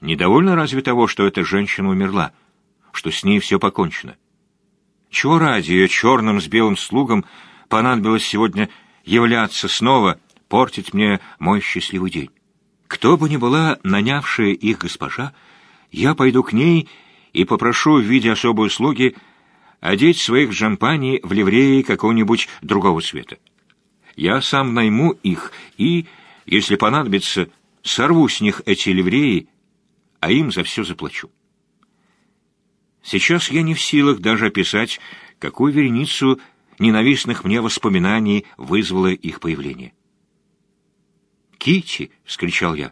Недовольна разве того, что эта женщина умерла, что с ней все покончено? Чего ради ее черным с белым слугам понадобилось сегодня являться снова, портить мне мой счастливый день? Кто бы ни была нанявшая их госпожа, я пойду к ней и попрошу в виде особой услуги одеть своих джампани в ливреи какого-нибудь другого цвета. Я сам найму их и, если понадобится, сорву с них эти ливреи, а им за все заплачу. Сейчас я не в силах даже описать, какую вереницу ненавистных мне воспоминаний вызвало их появление. Кити, вскричал я.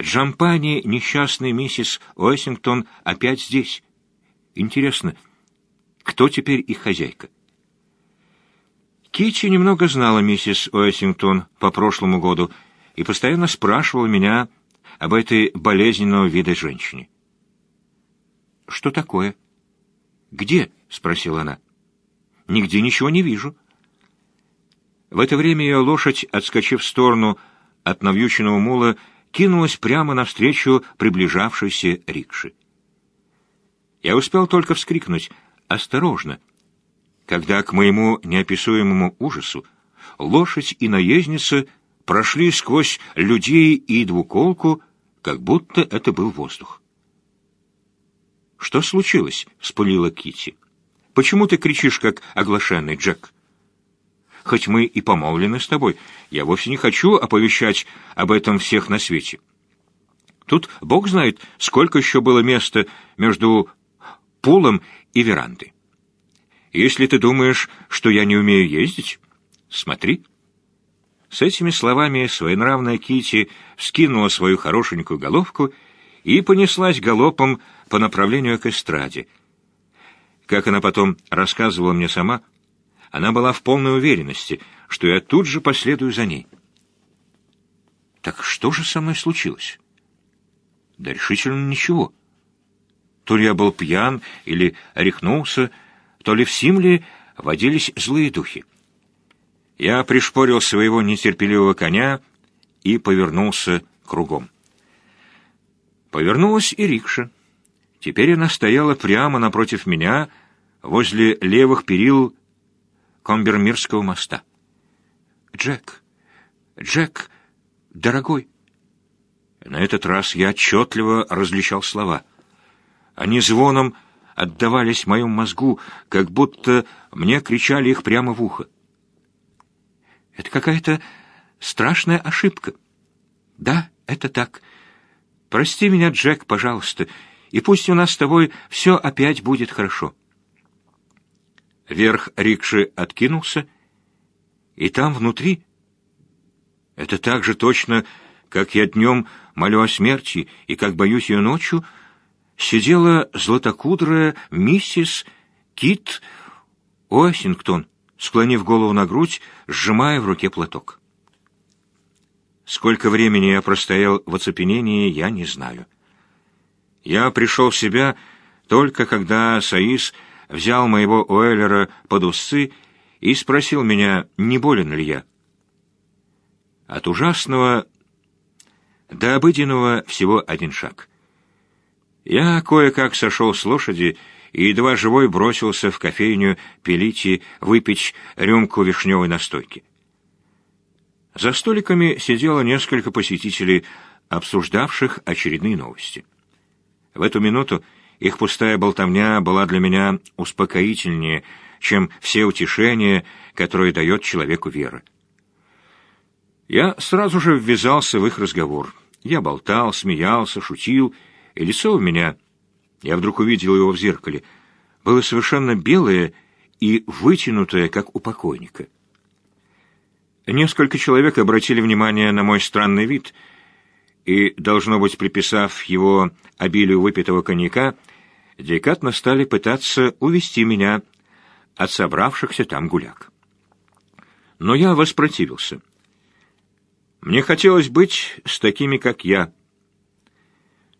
Джампани, несчастный миссис Уэссингтон, опять здесь. Интересно, кто теперь их хозяйка? Кити немного знала миссис Уэссингтон по прошлому году и постоянно спрашивала меня об этой болезненного вида женщине. «Что такое?» «Где?» — спросила она. «Нигде ничего не вижу». В это время ее лошадь, отскочив в сторону от навьюченного мула, кинулась прямо навстречу приближавшейся рикши. Я успел только вскрикнуть «Осторожно!» когда к моему неописуемому ужасу лошадь и наездница прошли сквозь людей и двуколку, как будто это был воздух. «Что случилось?» — вспылила Кити. «Почему ты кричишь, как оглашенный Джек?» «Хоть мы и помолвлены с тобой, я вовсе не хочу оповещать об этом всех на свете. Тут Бог знает, сколько еще было места между пулом и верандой. Если ты думаешь, что я не умею ездить, смотри». С этими словами своенравная Кити вскинула свою хорошенькую головку и понеслась галопом по направлению к эстраде. Как она потом рассказывала мне сама, она была в полной уверенности, что я тут же последую за ней. Так что же со мной случилось? Да решительно ничего. То ли я был пьян или рехнулся, то ли в Симле водились злые духи. Я пришпорил своего нетерпеливого коня и повернулся кругом. Повернулась и рикша. Теперь она стояла прямо напротив меня, возле левых перил Комбермирского моста. «Джек! Джек! Дорогой!» На этот раз я отчетливо различал слова. Они звоном отдавались в моем мозгу, как будто мне кричали их прямо в ухо. Это какая-то страшная ошибка. Да, это так. Прости меня, Джек, пожалуйста, и пусть у нас с тобой все опять будет хорошо. Верх рикши откинулся, и там внутри... Это так же точно, как я днем молю о смерти и как боюсь ее ночью — сидела златокудрая миссис Кит Уэссингтон, склонив голову на грудь, сжимая в руке платок. Сколько времени я простоял в оцепенении, я не знаю. Я пришел в себя только когда Саис взял моего Уэллера под усы и спросил меня, не болен ли я. От ужасного до обыденного всего один шаг — я кое-как сошел с лошади и едва живой бросился в кофейню Пелити выпить рюмку вишневой настойки. За столиками сидело несколько посетителей, обсуждавших очередные новости. В эту минуту их пустая болтовня была для меня успокоительнее, чем все утешения, которые дает человеку вера. Я сразу же ввязался в их разговор. Я болтал, смеялся, шутил и лицо у меня, я вдруг увидел его в зеркале, было совершенно белое и вытянутое, как у покойника. Несколько человек обратили внимание на мой странный вид и, должно быть, приписав его обилию выпитого коньяка, деликатно стали пытаться увести меня от собравшихся там гуляк. Но я воспротивился. Мне хотелось быть с такими, как я —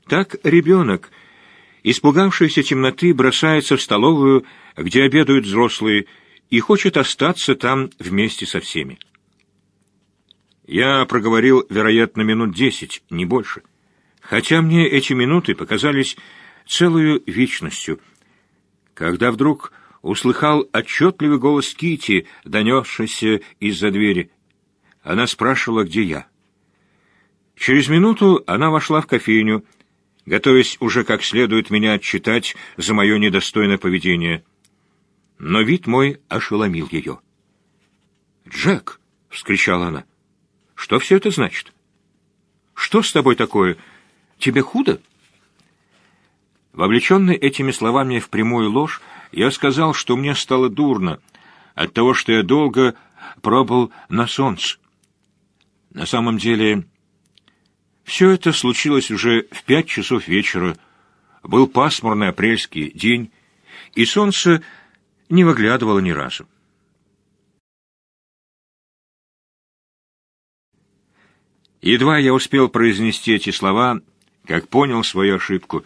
так ребенок, испугавшийся темноты, бросается в столовую, где обедают взрослые, и хочет остаться там вместе со всеми. Я проговорил, вероятно, минут десять, не больше. Хотя мне эти минуты показались целую вечностью, когда вдруг услыхал отчетливый голос Кити, донесшийся из-за двери. Она спрашивала, где я. Через минуту она вошла в кофейню, готовясь уже как следует меня отчитать за мое недостойное поведение. Но вид мой ошеломил ее. «Джек!» — вскричала она. «Что все это значит? Что с тобой такое? Тебе худо?» Вовлеченный этими словами в прямую ложь, я сказал, что мне стало дурно от того, что я долго пробыл на солнце. На самом деле, все это случилось уже в пять часов вечера. Был пасмурный апрельский день, и солнце не выглядывало ни разу. Едва я успел произнести эти слова, как понял свою ошибку.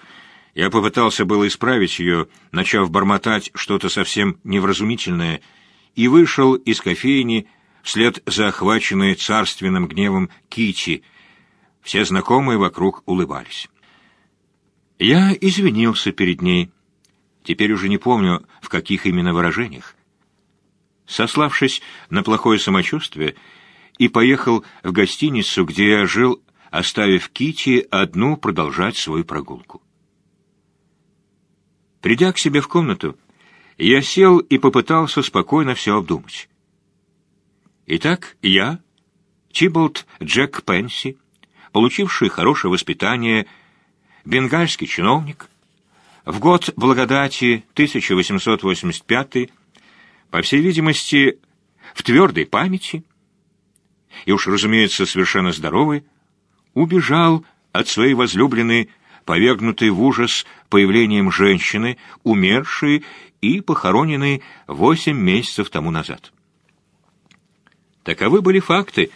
Я попытался было исправить ее, начав бормотать что-то совсем невразумительное, и вышел из кофейни вслед за охваченной царственным гневом Кити. Все знакомые вокруг улыбались. Я извинился перед ней. Теперь уже не помню, в каких именно выражениях. Сославшись на плохое самочувствие, и поехал в гостиницу, где я жил, оставив Кити одну продолжать свою прогулку. Придя к себе в комнату, я сел и попытался спокойно все обдумать. Итак, я, Тиболт Джек Пенси, получивший хорошее воспитание, бенгальский чиновник, в год благодати 1885 по всей видимости, в твердой памяти, и уж, разумеется, совершенно здоровый, убежал от своей возлюбленной, повергнутой в ужас появлением женщины, умершей и похороненной восемь месяцев тому назад. Таковы были факты,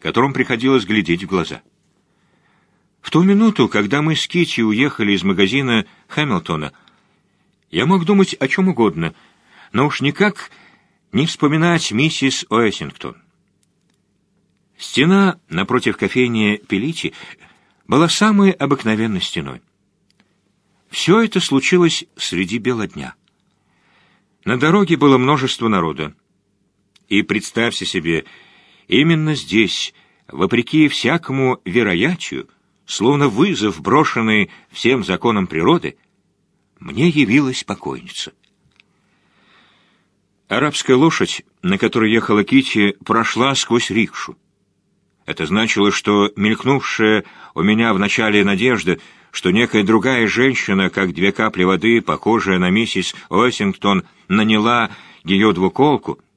которым приходилось глядеть в глаза. В ту минуту, когда мы с Кити уехали из магазина Хэмилтона, я мог думать о чем угодно, но уж никак не вспоминать миссис Уэссингтон. Стена напротив кофейни Пелити была самой обыкновенной стеной. Все это случилось среди бела дня. На дороге было множество народа. И представьте себе, именно здесь, вопреки всякому вероятию, словно вызов, брошенный всем законам природы, мне явилась покойница. Арабская лошадь, на которой ехала Кити, прошла сквозь рикшу. Это значило, что мелькнувшая у меня в начале надежда, что некая другая женщина, как две капли воды, похожая на миссис Уэссингтон, наняла ее двуколку —